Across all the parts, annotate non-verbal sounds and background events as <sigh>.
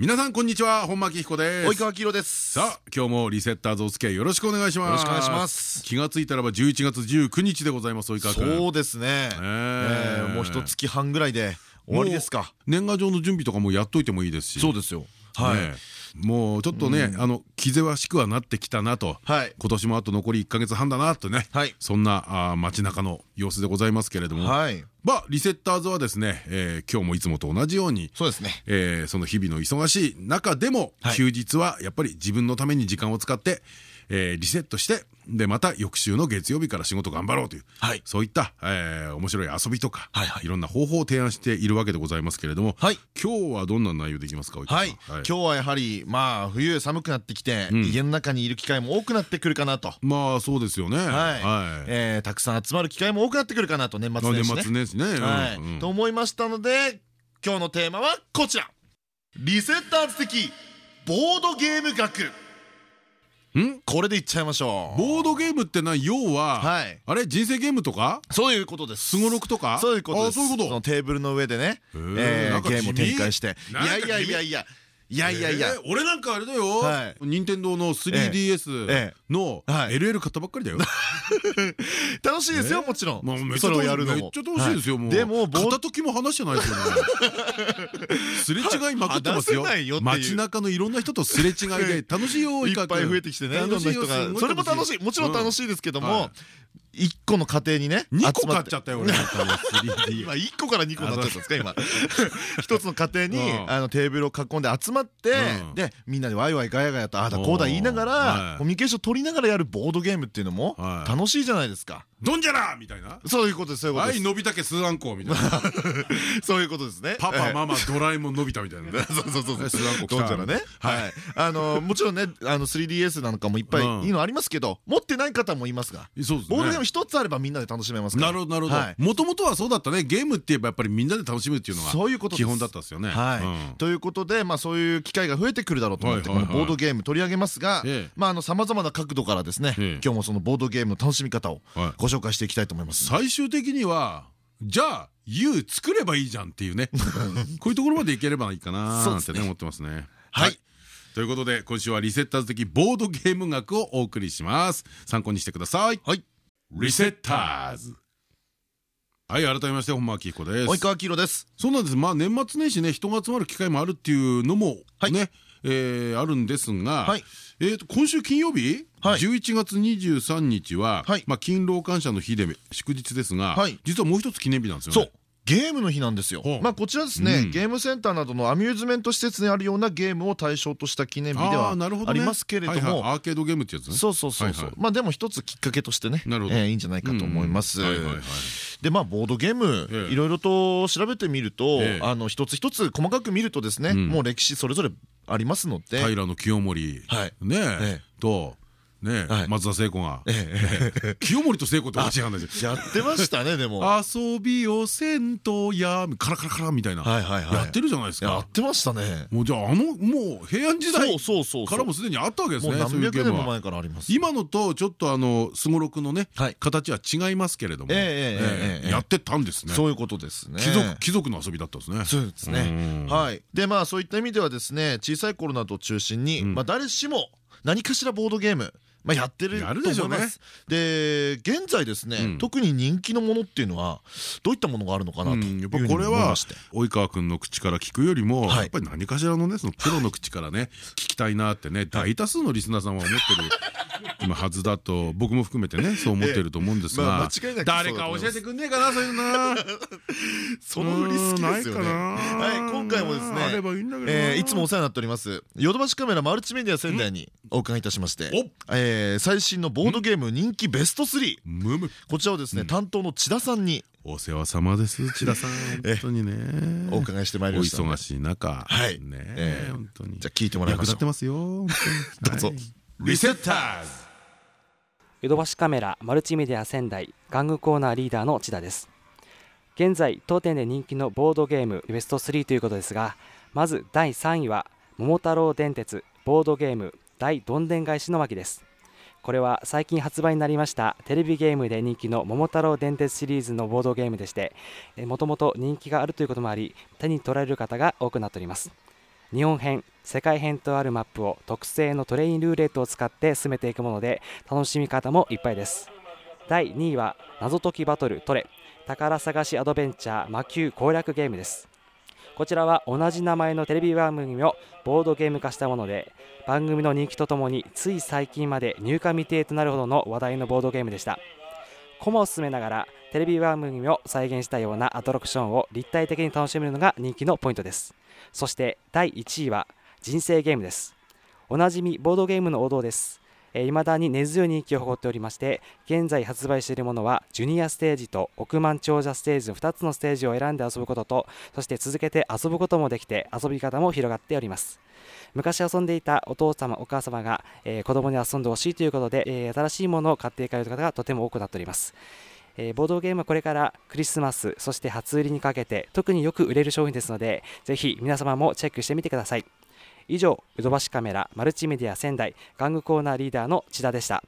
皆さんこんにちは。本間明彦です。及川明です。さあ今日もリセッターズお付き合いよろしくお願いします。よろしくお願いします。気がついたらば11月19日でございます及川君そうですね。え。ーもう一月半ぐらいで終わりですか。年賀状の準備とかもやっといてもいいですし。そうですよ。はいもうちょっとねあの気ぜわしくはなってきたなと。はい。今年もあと残り1か月半だなとね。はい。そんなあー街中の様子でございますけれども。はい。まあリセッターズはですねえー今日もいつもと同じようにそうですね。えーその日々の忙しい中でもはい。休日はやっぱり自分のために時間を使ってえーリセットしてでまた翌週の月曜日から仕事頑張ろうというはい。そういったえー面白い遊びとかはいはい。いろんな方法を提案しているわけでございますけれどもはい。今日はどんな内容でいきますかはい。今日はやはりまあ冬寒くなってきて家の中にいる機会も多くなってくるかなと。まあそうですよね。はい。はい。えーたくさん集まる機会も多くなってくるかなと年末まあ年年始ね。末年始ね。うんはい。うん。と思いましたので今日のテーマはこちら。リセッターズ的ボードゲーム学ん？これでいっちゃいましょう。ボードゲームってのは要ははい。あれ？人生ゲームとか？そういうことです。すごろくとか？そういうことです。テーブルの上でね。えゲームを展開して。いやいやいやいやいやいやいや。えー俺なんかあれだよ。はい。任天堂のえ 3DS えのはい。LL 買ったばっかりだよ。<laughs> 楽しいですよもちろん。もうめっちゃそれをやるのも。めっちゃ楽しいですよはもう。でも片時も話してないですよね <laughs> すれ違いまくってますよ。街中のいろんな人とすれ違いで楽しいよ <laughs> いっぱい増えてきてねいろんな人が。それも楽しい。もちろん楽しいですけどもはい一個の家庭にね2個集ま買っちゃったよ俺。なんかもう 3D 今1個から2個になっちゃったんですか今。一つの家庭にテーブルを囲んで集まってうん。でみんなでワイワイガヤガヤとああだこうだ言いながはいらコミュニケーション取りながらやるボードゲームっていうのもはい。楽しいじゃないですかドンジャラみたいな。そういうことですそういうことはいですのびたけスーアンコみたいな。<laughs> そういうことですね。パパママドラえもんのび太みたいなね。<laughs> そうそうそうそう。スーアンコ来た。どんじゃらね。はい。はい。あのもちろんねあの 3DS なんかもいっぱいうん。いいのありますけど持ってない方もいますが。そうですね。ボードゲーム一つあればみんなで楽しめますから。なるほどなるほど。はい。もともとはそうだったね。ゲームって言えばやっぱりみんなで楽しむっていうのがそういうこと基本だったんですよね。はい、うん。ということで、まあ、そういう機会が増えてくるだろうと思ってボードゲーム取り上げますがええ。さまざ、まな角度からですね、ええ。今日もそのボードゲームの楽しみ方をはい。ご紹介していきたいと思います、最終的にはじゃあ YOU 作ればいいじゃんっていうね。<laughs> こういうところまでいければいいかななんてね思ってますね。はい。ということで今週はリセッターズ的ボードゲーム学をお送りします。参考にしてください。はい。リセッターズ。はい改めまして本間明彦です。及川明です。そうなんです。まあ年末年始ね人が集まる機会もあるっていうのもはい。ねえーあるんですがはい。えーと今週金曜日？はい。11月23日ははい。まあ勤労感謝の日で祝日ですがはい。実はもう一つ記念日なんですよねゲームの日なんですよ。まあこちらですね、うん。ゲームセンターなどのアミューズメント施設にあるようなゲームを対象とした記念日ではありますけれども。アーケードゲームってやつね。そうそうそうそう。まあでも一つきっかけとしてねなるほど。えーいいんじゃないかと思います。でまあボードゲームええ。いろいろと調べてみるとええ。あの一つ一つ細かく見るとですねん。もう歴史それぞれありますので。平清盛。はい。ねえ。えとね松田聖子が。<laughs> 清盛と聖子って違うんです。やってましたねでも。遊びをせんとやカラカラカラみたいな。やってるじゃないですか。やってましたね。もうじゃああのもう平安時代からもすでにあったわけですね何百年も前からあります。今のとちょっとあのすごろくのね形は違いますけれどもやってたんですね。そういうことですね。貴族貴族の遊びだったんですね。そうですね。はい。でまあそういった意味ではですね小さい頃などを中心にまあ誰しも何かしらボードゲームまあやってると思でしょね。いうます。で現在ですね、うん。特に人気のものっていうのはどういったものがあるのかなとやっぱこれは及川君の口から聞くよりも、はい。やっぱり何かしらのねそのプロの口からね聞きたいなってね大多数のリスナーさんは思ってる <laughs> 今はずだと僕も含めてねそう思ってると思うんですまが誰か教えてくんねえかなそういうの。な <laughs> その振り好きですよね。うーんないかな。はい今回もですねあればいいんだけどな。えーいつもお世話になっておりますヨドバシカメラマルチメディア仙台にお伺いいたしまして。えー最新のボードゲーム人気ベスト3むむ。こちらをですね担当の千田さんに。お世話様です <laughs> 千田さん。え本当にね。お伺いしてまいりおました。ので忙しい中。はい。ねええ本当に。じゃあ聞いてもらいましょう。役立ってますよどうぞ。はい。リセッターズ。ヨドバシカメラマルチメディア仙台玩具コーナーリーダーの千田です。現在当店で人気のボードゲームベスト3ということですがまず第3位は桃太郎電鉄ボードゲーム大どんでん返しの巻ですこれは最近発売になりましたテレビゲームで人気の桃太郎電鉄シリーズのボードゲームでしてもともと人気があるということもあり手に取られる方が多くなっております。日本編世界編とあるマップを特製のトレインルーレットを使って進めていくもので楽しみ方もいっぱいです。第2位は謎解きバトルトレ宝探しアドベンチャー魔球攻略ゲームです。こちらは同じ名前のテレビ番組をボードゲーム化したもので番組の人気とともについ最近まで入荷未定となるほどの話題のボードゲームでした。駒を進めながらテレビ番組を再現したようなアトラクションを立体的に楽しめるのが人気のポイントです。そして第1位は人生ゲームです。おなじみボードゲームの王道です。いまだに根強い人気を誇っておりまして現在発売しているものはジュニアステージと億万長者ステージの2つのステージを選んで遊ぶこととそして続けて遊ぶこともできて遊び方も広がっております。昔遊んでいたお父様お母様が、えー、子供に遊んでほしいということで、えー、新しいものを買っていかれる方がとても多くなっております。えー、ボードゲームはこれからクリスマスそして初売りにかけて特によく売れる商品ですのでぜひ皆様もチェックしてみてください。以上ヨドバシカメラマルチメディア仙台玩具コーナーリーダーの千田でした。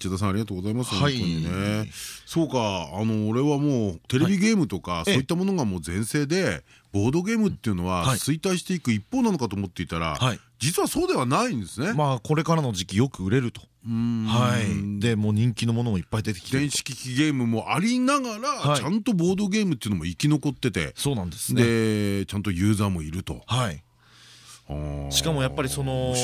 千田さんありがとうございます、はい、本当にね。そうか。あの俺はもうテレビゲームとか、はい、そういったものがもう全盛でボードゲームっていうのは衰退していく一方なのかと思っていたら、はい、実はそうではないんですね。まあこれからの時期よく売れると。はい。でもう人気のものもいっぱい出てきて電子機器ゲームもありながら、ちゃんとボードゲームっていうのも生き残ってて。そうなんですね。でちゃんとユーザーもいると。はいしかもやっぱりその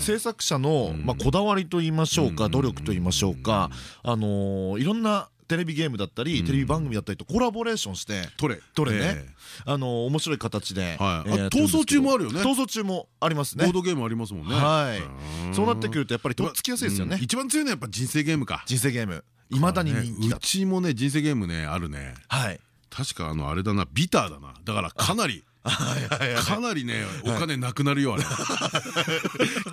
制作者のまあこだわりと言いましょうか努力と言いましょうかあのいろんなテレビゲームだったりテレビ番組だったりとコラボレーションしてトレトレね。あの面白い形で逃走中もあるよね。逃走中もありますね。ボードゲームありますもんね。はい。そうなってくるとやっぱりとっつきやすいですよね。一番強いのはやっぱ人生ゲームか。人生ゲーム。いまだに人気うちもね人生ゲームねあるね。はい。確かあのあれだなビターだな。だからかなりかなりねお金なくなるよあれ。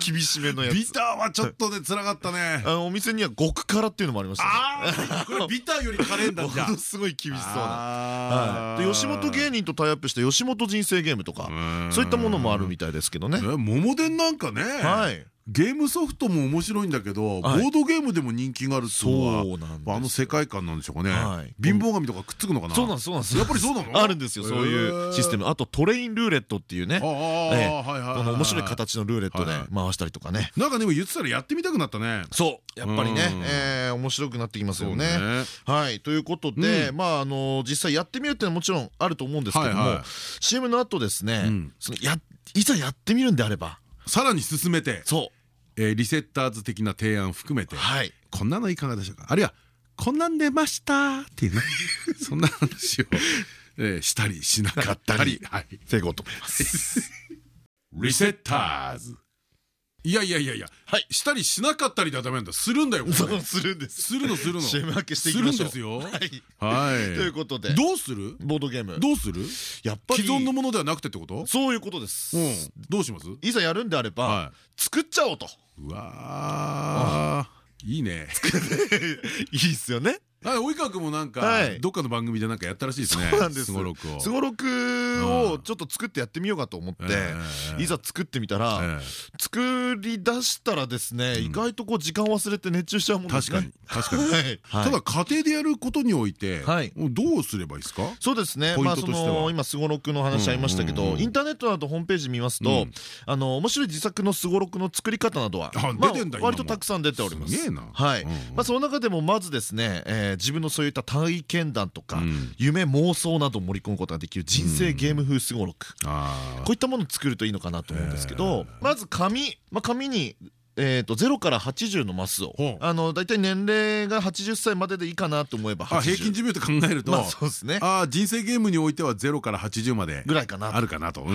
<laughs> 厳しめのやつ。ビターはちょっとね辛かったね。お店には極辛っていうのもありましたあこれビターより辛いんだ。じゃあすごい厳しそうな。吉本芸人とタイアップした吉本人生ゲームとかそういったものもあるみたいですけどね。桃伝なんかね。はいゲームソフトも面白いんだけどボードゲームでも人気があるっていうのはあの世界観なんでしょうかね。貧乏神とかくっつくのかな。そうなんですそうなんです。やっぱりそうなの？あるんですよそういうシステム。あとトレインルーレットっていうね。面白い形のルーレットで回したりとかね。なんかでも言ってたらやってみたくなったね。そう。やっぱりね。面白くなってきますよね。はい。ということでまああの実際やってみるっていうのはもちろんあると思うんですけども CM の後ですねいざやってみるんであればさらに進めてそう。えー、リセッターズ的な提案含めて、はい、こんなのいかがでしょうか？あるいはこんなん出ました？っていうね。<laughs> そんな話を、えー、したりしなかったり。と思います。<laughs> リセッターズいやいやいやいや、はい、したりしなかったりではダメなんだ。するんだよ。そうするんです。するのするの。CM 明けしていきましょう。するんですよ。はい。ということで。どうする？ボードゲーム。どうする？やっぱり既存のものではなくてってこと？そういうことです。うん。どうします？いざやるんであれば作っちゃおうと。うわいいね。<laughs> いいっすよね。及川君もなんかどっかの番組でなんかやったらしいですね。す。すごろくを。すごろくをちょっと作ってやってみようかと思っていざ作ってみたら作り出したらですね意外とこう時間忘れて熱中しちゃうもんですね。確かに。確かに。<laughs> ただ家庭でやることにおいてどうすればいいですか？そうですね。まあその今すごろくの話ありましたけどインターネットなどホームページ見ますとあの面白い自作のすごろくの作り方などは割とたくさん出ております。はい。まあその中でもまずですねえ自分のそういった体験談とか、夢妄想などを盛り込むことができる人生ゲーム風すごろくこういったものを作るといいのかなと思うんですけどまず紙、まあ、紙にえーと0から80のマスをあの大体年齢が80歳まででいいかなと思えば平均寿命と考えるとそうですね。あ人生ゲームにおいては0から80までぐらいかなあるかなと。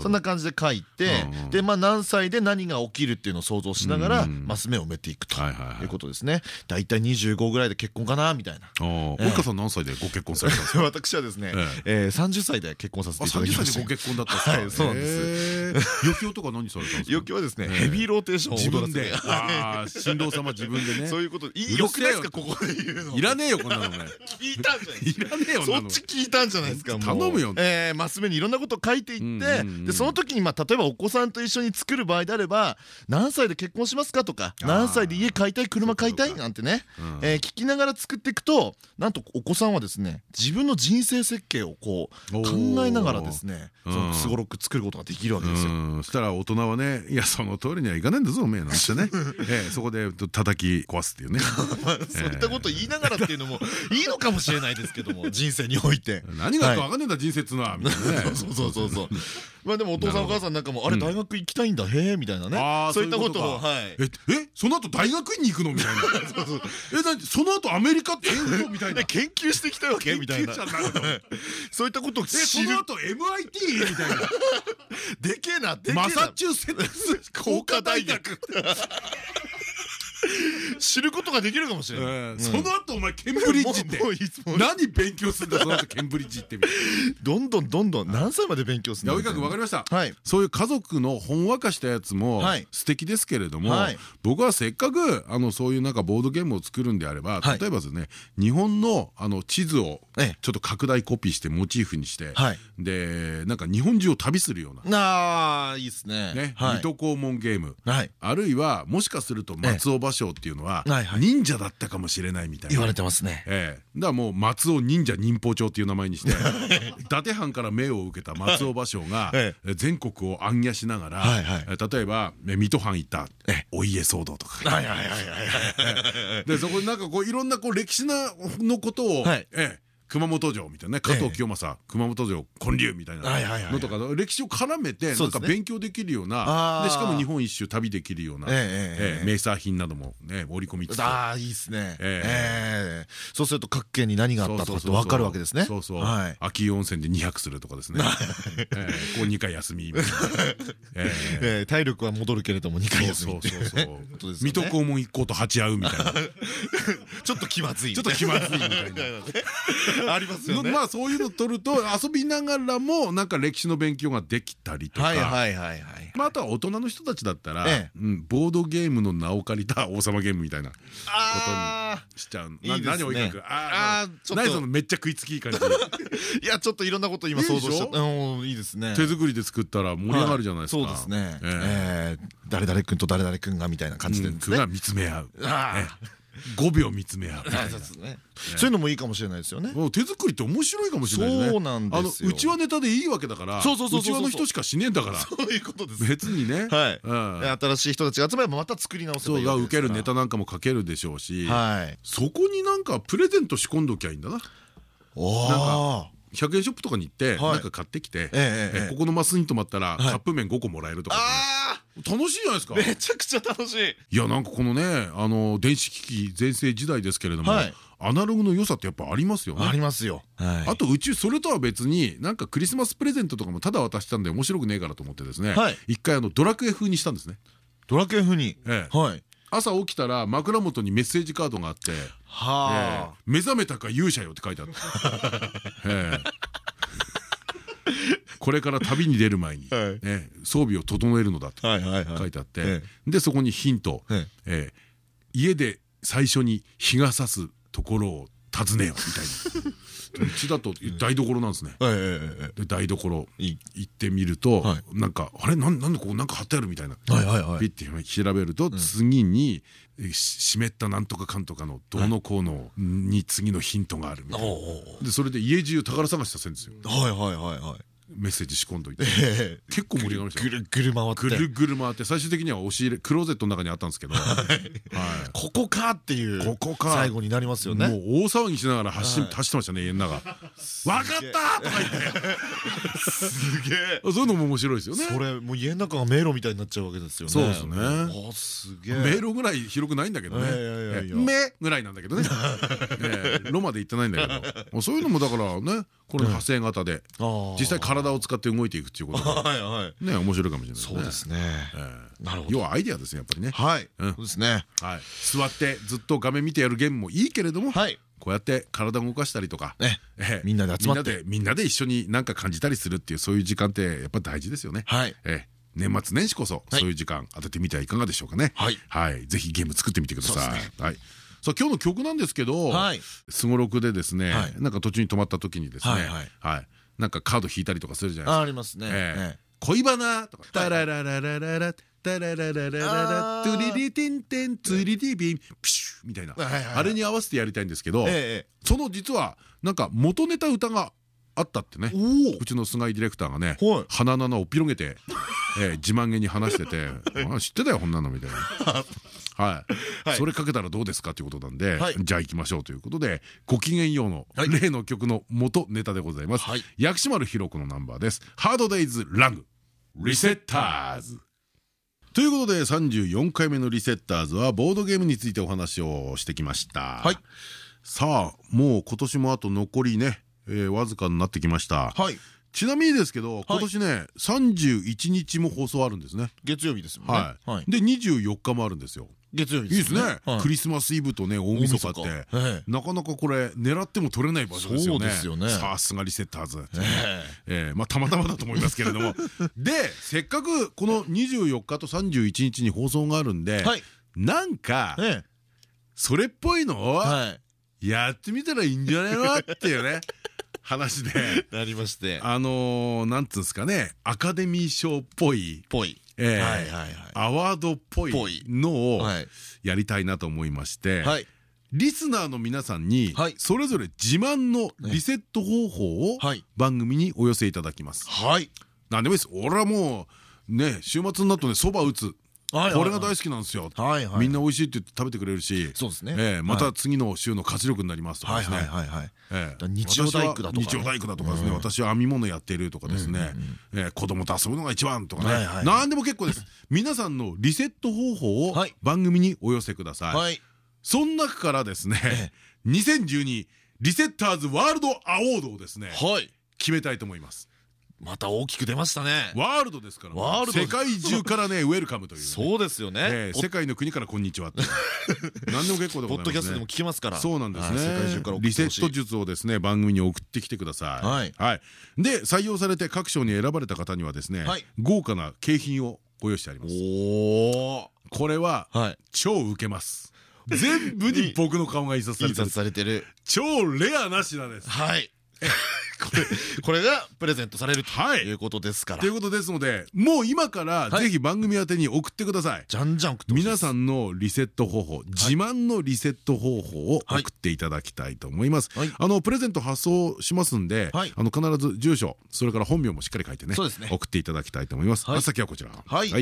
そんな感じで書いてでまあ何歳で何が起きるっていうのを想像しながらマス目を埋めていくということですね。大体25ぐらいで結婚かなみたいな。及川さん何歳でご結婚されたんですか？<laughs> 私はですね30歳で結婚させていただきました。30歳でご結婚だったんですか？そうなんです。余興とか何されたんですか？<laughs> 余興はですねヘビーローテーション自分で。ああ新郎様自分でね。そういうこと。いいよ。くないですか？ここで言うの。いらねえよこんなのね聞いたんじゃないいらねえよそっち聞いたんじゃないですか？頼むよ。えマス目にいろんなこと書いていってでその時にまあ例えばお子さんと一緒に作る場合であれば何歳で結婚しますかとか何歳で家買いたい車買いたいなんてね聞きながら作っていくとなんとお子さんはですね自分の人生設計をこう考えながらですねすごろく作ることができるわけですよ。そしたら大人はねいやその通りにはいかないんだぞおめ <laughs> えなんてねそこで叩き壊すっていうね。<laughs> そういったこと言いながらっていうのもいいのかもしれないですけども人生において。<laughs> 何がか分かんねえんだ人生っつうのは。みたいなね。そうそうそうそうまあでもお父さんお母さんなんかもあれ大学行きたいんだへえみたいなね。そういったことをはい。ええその後大学院に行くの？みたいな。<laughs> えなその後アメリカってえみたいな。<laughs> 研究してきたわけみたいな。<laughs> そういったことを知る。その後 MIT みたいな。でけえなマサチューセッツ工科大学知ることができるかもしれない。その後お前ケンブリッジって。何勉強するんだその後ケンブリッジってどんどんどんどん何歳まで勉強するんだ分かりました。そういう家族のほんわかしたやつも素敵ですけれども僕はせっかくあのそういうなんかボードゲームを作るんであれば例えばですね日本のあの地図をちょっと拡大コピーしてモチーフにしてでなんか日本中を旅するような。あいいですね。水戸黄門ゲーム。あるいはもしかすると松尾芭蕉っていうのは忍者だったかもしれないみたいな。言われてますね。だからもう松尾忍者忍法帳っていう名前にして <laughs> 伊達藩から命を受けた松尾芭蕉が全国を暗夜しながら例えば水戸藩行ったお家騒動とか。でそこになんかこういろんなこう歴史のことをええ熊本城みたいなね加藤清正熊本城建立みたいなのとか歴史を絡めてなんか勉強できるようなでしかも日本一周旅できるような名産品などもね織り込みつつ。ああいいですね。そうすると各県に何があったとかって分かるわけですね。そうそう。秋温泉で2泊するとかですね。こう2回休み。<laughs> 体力は戻るけれども2回休み水戸黄門一行と鉢合うみたいな。ちょっと気まずいちょっと気まずいみたいな <laughs> ありますよね。まあそういうの取ると遊びながらもなんか歴史の勉強ができたりとか。まああとは大人の人たちだったらボードゲームの名を借りた王様ゲームみたいなことにしちゃう。何を言いかくああ何そのめっちゃ食いつきいい感じ <laughs> いやちょっといろんなこと今想像しちゃったいいですね。手作りで作ったら盛り上がるじゃないですか。そうですね。誰々君と誰々君がみたいな感じでが見つめ合う5秒見つめ合う <laughs> そういうのもいいかもしれないですよね。手作りって面白いかもしれないそうなんですよ。うちわネタでいいわけだからうちわの人しかしねえんだから。そういうことです。別にね。新しい人たちが集まればまた作り直せばいい受けるネタなんかも書けるでしょうし。そこになんかプレゼント仕込んどきゃいいんだな。なんか100円ショップとかに行ってなんか買ってきてここのマスに泊まったらカップ麺5個もらえるとか楽しいじゃないですか。めちゃくちゃ楽しい。いやなんかこのねあの電子機器全盛時代ですけれどもアナログの良さってやっぱありますよね。ありますよ。あとうちそれとは別になんかクリスマスプレゼントとかもただ渡したんで面白くねえからと思ってですね一回あのドラクエ風にしたんですね。ドラクエ風に。はい。朝起きたら枕元にメッセージカードがあって「目覚めたか勇者よ」って書いてあった。<laughs> これから旅に出る前に装備を整えるのだと書いてあってでそこにヒント。家で最初に日が差すところを訪ねよみたいな。うちだと台所なんですね。で台所行ってみるとなんかあれ？なんなんでここなんか貼ってあるみたいなピッて調べると次に湿ったなんとかかんとかのどうのこうのに次のヒントがあるみたいな。でそれで家中宝探しさせるんですよ。はいはいはいはい。メッセージ仕込んどいて。結構盛り上がりました。ぐるぐる回って。ぐるぐる回って。最終的には押し入れクローゼットの中にあったんですけど。ここかっていうここか。最後になりますよね。もう大騒ぎしながら走ってましたね家の中「分かった!」とか言って。すげえ。そういうのも面白いですよね。それもう家の中が迷路みたいになっちゃうわけですよね。そうですね。あすげえ。迷路ぐらい広くないんだけどね「目」ぐらいなんだけど <laughs> ね。ロマで行ってないんだけど。そういうのもだからねこれ派生型で実際体を使って動いていくっていうこと。ね面白いかもしれないそうですね。なるほど。要はアイディアですねやっぱりね。はい。そうですね。座ってずっと画面見てやるゲームもいいけれどもこうやって体を動かしたりとかみんなで集まって。みんなで一緒に何か感じたりするっていうそういう時間ってやっぱ大事ですよね。年末年始こそそういう時間当ててみてはいかがでしょうかね。はい。ぜひゲーム作ってみてください。はいさあ今日の曲なんですけどすごろくでですねなんか途中に止まった時にですねはいなんかカード引いたりとかするじゃないですか。ありますね。恋バナとかタララララララタララララララトゥリリテンテンツリリビンプシュみたいな。あれに合わせてやりたいんですけどその実はなんか元ネタ歌があったってね。うちの菅井ディレクターがね鼻の穴を広げて <laughs> 自慢げに話してて「知ってたよこんなの」みたいな。<laughs> はい、それかけたらどうですかということなんで、じゃあ行きましょうということでご機嫌ようの例の曲の元ネタでございます。薬師丸ひろ子のナンバーです。ハードデイズラング。リセッターズ。ということで34回目のリセッターズはボードゲームについてお話をしてきました。はい。さあもう今年もあと残りねえー、わずかになってきました。はい。ちなみにですけど今年ね31日も放送あるんですね。月曜日ですもんね。はい。で24日もあるんですよ。月曜日いいですね。クリスマスイブとね大晦日って。なかなかこれ狙っても取れない場所ですよね。さすがリセッターズ。えまあたまたまだと思いますけれども。<laughs> でせっかくこの24日と31日に放送があるんでなんかそれっぽいのをやってみたらいいんじゃないのっていうね話で。<laughs> なりまして。あのなんつうんですかね。アカデミー賞っぽい。ぽい。アワードっぽいのをやりたいなと思いまして。リスナーの皆さんにそれぞれ自慢のリセット方法を番組にお寄せいただきます。はい、何でもいいです。俺はもうね週末になるとねそば打つこれが大好きなんですよ。みんな美味しいって言って食べてくれるし。そうですね。また次の週の活力になりますとかですね。日曜大工だとか日曜大工だとかですね。私は編み物やってるとかですね。子供と遊ぶのが一番とかね。何でも結構です。皆さんのリセット方法を番組にお寄せください。その中からですね2012リセッターズワールドアワードをですね決めたいと思いますまた大きく出ましたね。ワールドですからワールド。世界中からね <laughs> ウェルカムというそうですよね。世界の国からこんにちは <laughs> 何でも結構でポッドキャストでも聞きますから。そうなんですね。リセット術をですね番組に送ってきてください。はい。で採用されて各賞に選ばれた方にはですね豪華な景品をご用意してあります。おこれは超受けます。全部に僕の顔が印刷されてる。超レアな品です。はいこれがプレゼントされるということですから。ということですのでもう今からぜひ番組宛てに送ってください。じゃんじゃん皆さんのリセット方法自慢のリセット方法を送っていただきたいと思います。あのプレゼント発送しますんであの必ず住所それから本名もしっかり書いてね送っていただきたいと思います。先はこちら。はい。メ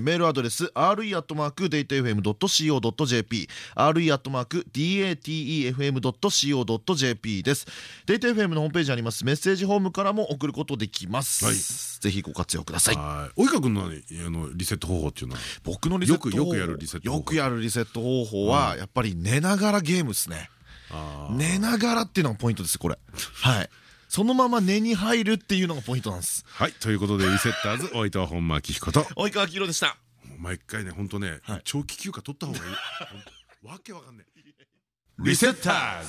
ールアドレス re アットマークデータ fm ドット co ドット jp re アットマーク datefm ドット co ドット jp です。データ FM のホームページあります。メッセージホームからも送ることできます、はい、ぜひご活用ください。及川君のあのリセット方法っていうのは？僕のリセットよくやるリセットよくやるリセット方法はやっぱり寝ながらゲームですね。寝ながらっていうのがポイントですこれ。はい。そのまま寝に入るっていうのがポイントなんです。はい。ということでリセッターズ <laughs> 大分本間明彦と。及川明宏でした。毎回ね本当ね長期休暇取った方がいい。わけわかんないリセッターズ